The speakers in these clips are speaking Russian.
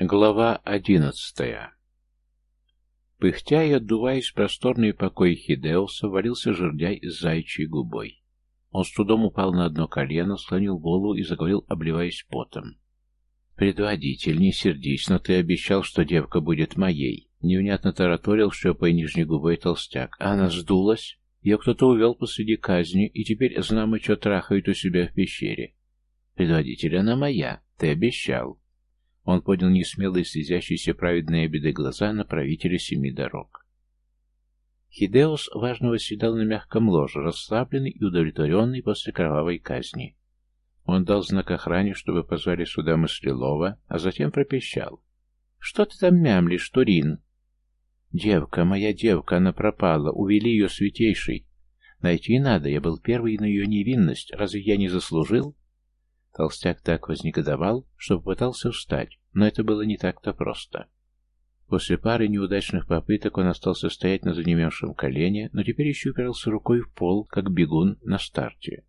Глава одиннадцатая Пыхтя и отдуваясь в просторный покой Хидеуса, валился жердяй с зайчьей губой. Он с трудом упал на одно колено, склонил голову и заговорил, обливаясь потом. «Предводитель, не сердись, но ты обещал, что девка будет моей». Невнятно тараторил, шлепая нижней губой толстяк. А она сдулась. Ее кто-то увел посреди казни, и теперь знамо, что трахают у себя в пещере. «Предводитель, она моя. Ты обещал». Он поднял несмелые, слезящиеся праведные обиды глаза на правителя семи дорог. Хидеус важно восседал на мягком ложе, расслабленный и удовлетворенный после кровавой казни. Он дал знак охране, чтобы позвали сюда Мыслилова, а затем пропищал. «Что ты там мямлишь, Турин?» «Девка, моя девка, она пропала, увели ее святейший. Найти надо, я был первый на ее невинность, разве я не заслужил?» Толстяк так вознегодовал, что попытался встать, но это было не так-то просто. После пары неудачных попыток он остался стоять на занемевшем колене, но теперь еще упирался рукой в пол, как бегун на старте.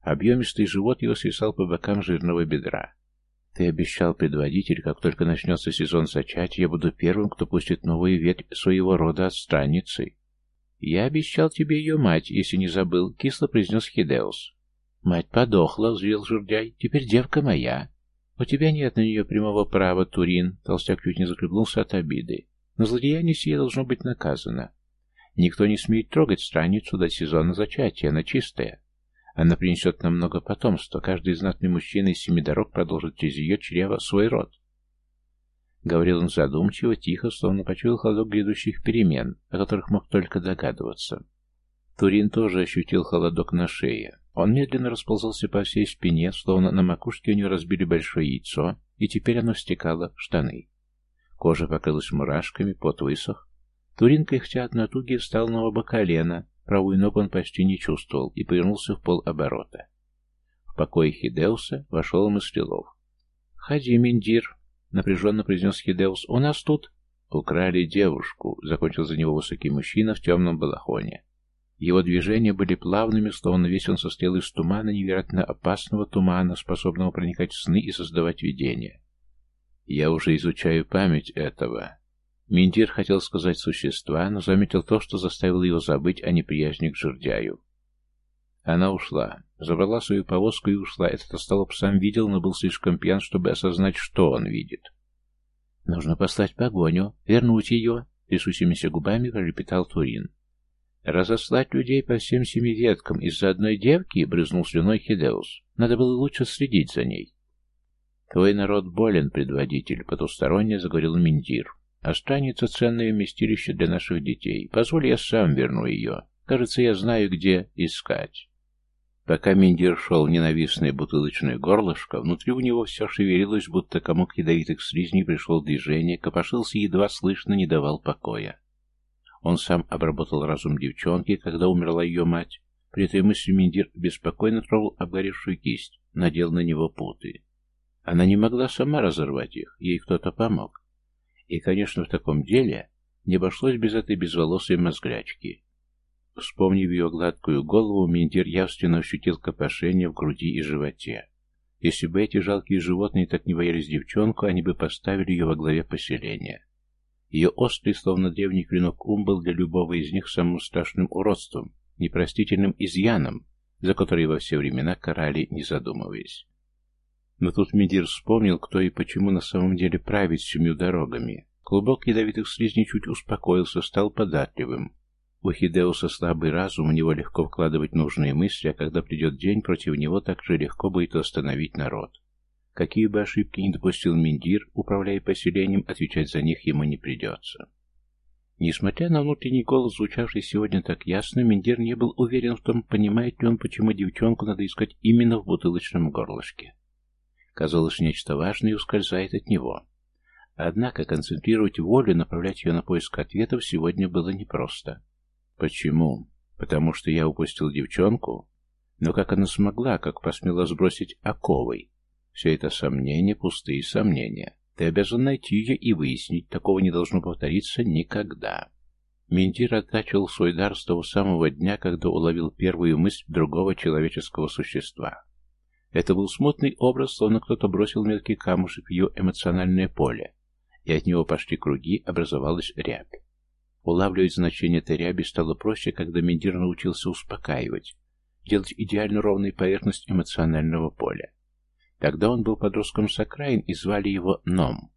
Объемистый живот его свисал по бокам жирного бедра. «Ты обещал, предводитель, как только начнется сезон зачатия, я буду первым, кто пустит новую ветвь своего рода от страницы». «Я обещал тебе ее мать, если не забыл», — кисло произнес Хидеус. «Мать подохла», — взвел жердяй, — «теперь девка моя». «У тебя нет на нее прямого права, Турин», — толстяк чуть не захлебнулся от обиды. «Но злодеяние сие должно быть наказано. Никто не смеет трогать страницу до сезона зачатия, она чистая. Она принесет нам много потомства, каждый знатный мужчина из семи дорог продолжит через ее чрево свой род». Говорил он задумчиво, тихо, словно почуял холодок грядущих перемен, о которых мог только догадываться. Турин тоже ощутил холодок на шее. Он медленно расползался по всей спине, словно на макушке у него разбили большое яйцо, и теперь оно стекало в штаны. Кожа покрылась мурашками, пот высох. Турин, кряхтя от натуги, встал на оба колена, правую ногу он почти не чувствовал и повернулся в полоборота. В покое Хидеуса вошел Мыслилов. «Ходи, Миндир», — напряженно произнес Хидеус, — «у нас тут...» «Украли девушку», — закончил за него высокий мужчина в темном балахоне. Его движения были плавными, словно весь он состоял из тумана, невероятно опасного тумана, способного проникать в сны и создавать видения. Я уже изучаю память этого. Миндир хотел сказать существа, но заметил то, что заставило его забыть о неприязни к жердяю. Она ушла. Забрала свою повозку и ушла. Этот остолоп сам видел, но был слишком пьян, чтобы осознать, что он видит. «Нужно послать погоню, вернуть ее», — трясущимися губами пролепетал Турин. Разослать людей по всем семи веткам из-за одной девки, брызнул слюной Хидеус. Надо было лучше следить за ней. Твой народ болен, предводитель, потусторонне заговорил Миндир. Останется ценное вместилище для наших детей. Позволь, я сам верну ее. Кажется, я знаю, где искать. Пока Миндир шел в ненавистное бутылочное горлышко, внутри у него все шевелилось, будто комок ядовитых слизней пришел в движение, копошился едва слышно, не давал покоя. Он сам обработал разум девчонки, когда умерла ее мать. При этой мысли Миндир беспокойно трогал обгоревшую кисть, надел на него путы. Она не могла сама разорвать их, ей кто-то помог. И, конечно, в таком деле не обошлось без этой безволосой мозглячки. Вспомнив ее гладкую голову, Миндир явственно ощутил копошение в груди и животе. Если бы эти жалкие животные так не боялись девчонку, они бы поставили ее во главе поселения. Ее острый, словно древний клинок ум, был для любого из них самым страшным уродством, непростительным изъяном, за который во все времена карали, не задумываясь. Но тут Медир вспомнил, кто и почему на самом деле правит семью дорогами. Клубок ядовитых слизней чуть успокоился, стал податливым. У Хидеуса слабый разум, у него легко вкладывать нужные мысли, а когда придет день, против него так же легко будет остановить народ. Какие бы ошибки ни допустил Миндир, управляя поселением, отвечать за них ему не придется. Несмотря на внутренний голос, звучавший сегодня так ясно, Миндир не был уверен в том, понимает ли он, почему девчонку надо искать именно в бутылочном горлышке. Казалось, нечто важное ускользает от него. Однако концентрировать волю, направлять ее на поиск ответов сегодня было непросто. Почему? Потому что я упустил девчонку? Но как она смогла, как посмела сбросить оковой? Все это сомнения, пустые сомнения. Ты обязан найти ее и выяснить, такого не должно повториться никогда. Миндир оттачивал свой дар с того самого дня, когда уловил первую мысль другого человеческого существа. Это был смутный образ, словно кто-то бросил мелкий камушек в ее эмоциональное поле, и от него пошли круги, образовалась рябь. Улавливать значение этой ряби стало проще, когда Мендир научился успокаивать, делать идеально ровную поверхность эмоционального поля. Тогда он был подростком с окраин и звали его Ном.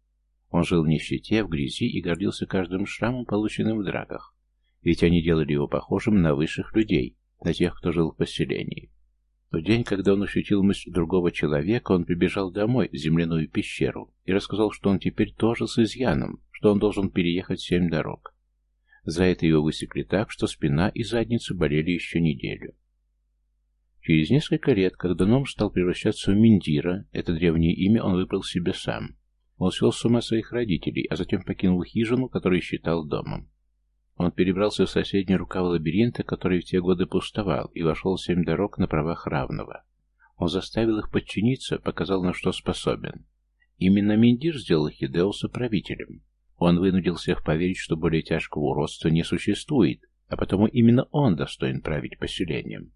Он жил в нищете, в грязи и гордился каждым шрамом, полученным в драках. Ведь они делали его похожим на высших людей, на тех, кто жил в поселении. В день, когда он ощутил мысль другого человека, он прибежал домой, в земляную пещеру, и рассказал, что он теперь тоже с изъяном, что он должен переехать семь дорог. За это его высекли так, что спина и задница болели еще неделю. Через несколько лет, когда Ном стал превращаться в Миндира, это древнее имя он выбрал себе сам. Он свел с ума своих родителей, а затем покинул хижину, которую считал домом. Он перебрался в соседний рукав лабиринта, который в те годы пустовал, и вошел в семь дорог на правах равного. Он заставил их подчиниться, показал, на что способен. Именно Миндир сделал Хидеуса правителем. Он вынудил всех поверить, что более тяжкого уродства не существует, а потому именно он достоин править поселением.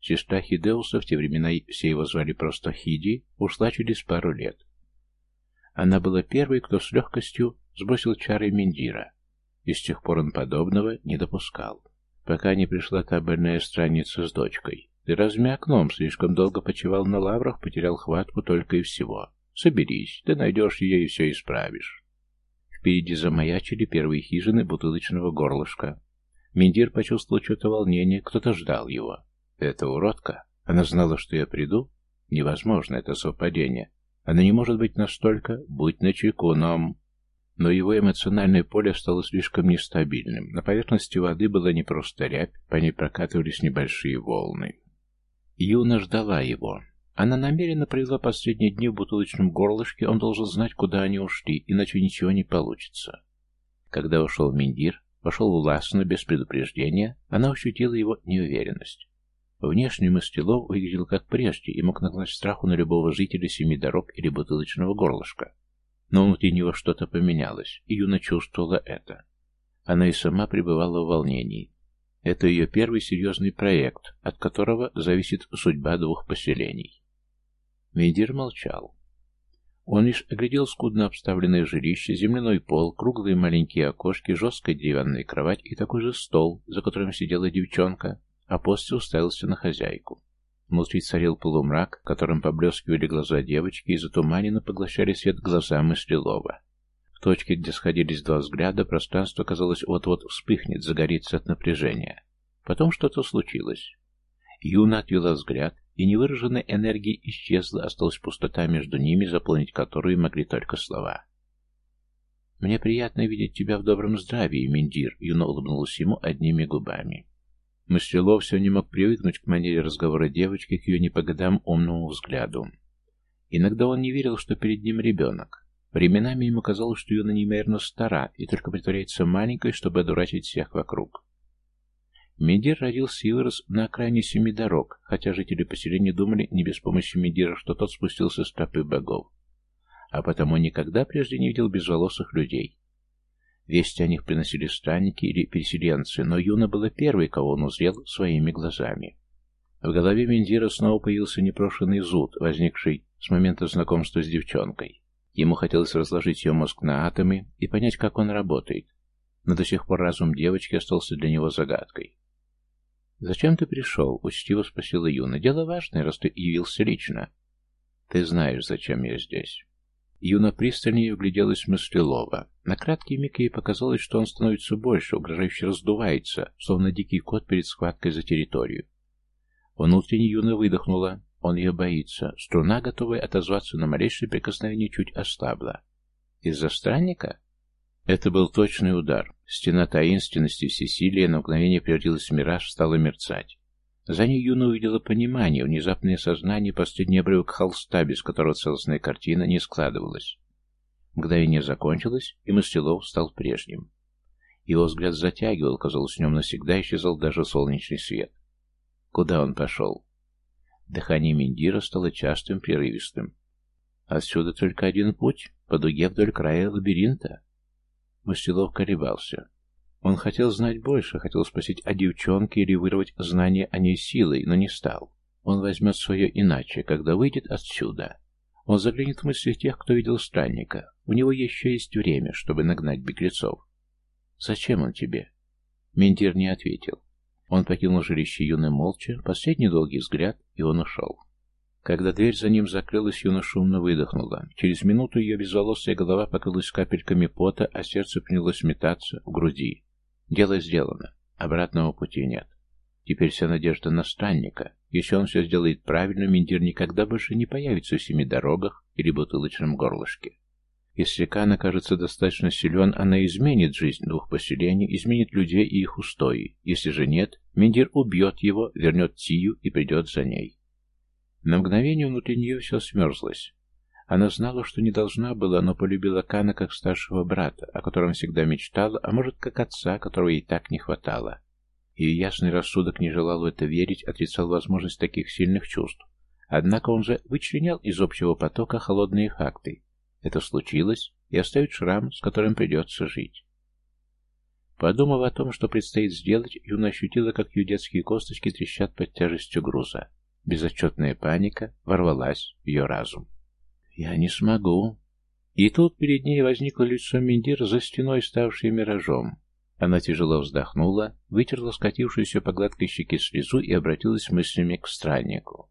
Сестра Хидеуса, в те времена все его звали просто Хиди, ушла через пару лет. Она была первой, кто с легкостью сбросил чары Мендира, и с тех пор он подобного не допускал. Пока не пришла та больная страница с дочкой. Ты размякном, слишком долго почивал на лаврах, потерял хватку только и всего. Соберись, ты найдешь ее и все исправишь. Впереди замаячили первые хижины бутылочного горлышка. Миндир почувствовал что-то волнение, кто-то ждал его. Это уродка? Она знала, что я приду? Невозможно, это совпадение. Она не может быть настолько... Будь начеку, но... Но его эмоциональное поле стало слишком нестабильным. На поверхности воды была не просто рябь, по ней прокатывались небольшие волны. Юна ждала его. Она намеренно провела последние дни в бутылочном горлышке, он должен знать, куда они ушли, иначе ничего не получится. Когда ушел Миндир, вошел властно, без предупреждения, она ощутила его неуверенность. Внешне Мастилов выглядел как прежде и мог нагнать страху на любого жителя семи дорог или бутылочного горлышка. Но внутри него что-то поменялось, и Юна чувствовала это. Она и сама пребывала в волнении. Это ее первый серьезный проект, от которого зависит судьба двух поселений. Мейдир молчал. Он лишь оглядел скудно обставленное жилище, земляной пол, круглые маленькие окошки, жесткая деревянная кровать и такой же стол, за которым сидела девчонка, а после уставился на хозяйку. Внутри царил полумрак, которым поблескивали глаза девочки и затуманенно поглощали свет глаза мыслелова. В точке, где сходились два взгляда, пространство, казалось, вот-вот вспыхнет, загорится от напряжения. Потом что-то случилось. Юна отвела взгляд, и невыраженная энергия исчезла, осталась пустота между ними, заполнить которую могли только слова. «Мне приятно видеть тебя в добром здравии, Миндир», — Юна улыбнулась ему одними губами. Мыслилов все не мог привыкнуть к манере разговора девочки, к ее не по годам умному взгляду. Иногда он не верил, что перед ним ребенок. Временами ему казалось, что Юна неимоверно стара и только притворяется маленькой, чтобы одурачить всех вокруг. Медир родился и вырос на окраине семи дорог, хотя жители поселения думали не без помощи Медира, что тот спустился с тропы богов. А потому никогда прежде не видел безволосых людей. Вести о них приносили странники или переселенцы, но Юна была первой, кого он узрел своими глазами. В голове Мендира снова появился непрошенный зуд, возникший с момента знакомства с девчонкой. Ему хотелось разложить ее мозг на атомы и понять, как он работает. Но до сих пор разум девочки остался для него загадкой. «Зачем ты пришел?» — учтиво спросила Юна. «Дело важное, раз ты явился лично». «Ты знаешь, зачем я здесь». Юна пристальнее вгляделась в Мыслилова. На краткий миг ей показалось, что он становится больше, угрожающе раздувается, словно дикий кот перед схваткой за территорию. Внутренне Юна выдохнула. Он ее боится. Струна, готовая отозваться на малейшее прикосновение, чуть ослабла. «Из-за странника?» Это был точный удар. Стена таинственности всесилия на мгновение превратилась в мираж, стала мерцать. За ней Юна увидела понимание, внезапное сознание, последний обрывок холста, без которого целостная картина не складывалась. Мгновение закончилось, и Мастилов стал прежним. Его взгляд затягивал, казалось, в нем навсегда исчезал даже солнечный свет. Куда он пошел? Дыхание Миндира стало частым, прерывистым. Отсюда только один путь, по дуге вдоль края лабиринта. Мастилов колебался. Он хотел знать больше, хотел спросить о девчонке или вырвать знания о ней силой, но не стал. Он возьмет свое иначе, когда выйдет отсюда. Он заглянет в мысли тех, кто видел странника. У него еще есть время, чтобы нагнать беглецов. «Зачем он тебе?» Мендир не ответил. Он покинул жилище юны молча, последний долгий взгляд, и он ушел. Когда дверь за ним закрылась, Юна шумно выдохнула. Через минуту ее безволосая голова покрылась капельками пота, а сердце принялось метаться в груди. Дело сделано. Обратного пути нет. Теперь вся надежда на странника. Если он все сделает правильно, Миндир никогда больше не появится в семи дорогах или бутылочном горлышке. Если Кан окажется достаточно силен, она изменит жизнь двух поселений, изменит людей и их устои. Если же нет, Миндир убьет его, вернет Тию и придет за ней. На мгновение внутри нее все смерзлось. Она знала, что не должна была, но полюбила Кана как старшего брата, о котором всегда мечтала, а может, как отца, которого ей так не хватало. Ее ясный рассудок не желал в это верить, отрицал возможность таких сильных чувств. Однако он же вычленял из общего потока холодные факты. Это случилось, и оставит шрам, с которым придется жить. Подумав о том, что предстоит сделать, Юна ощутила, как ее детские косточки трещат под тяжестью груза. Безотчетная паника ворвалась в ее разум. «Я не смогу». И тут перед ней возникло лицо Мендира за стеной, ставшее миражом. Она тяжело вздохнула, вытерла скатившуюся по гладкой щеке слезу и обратилась мыслями к страннику.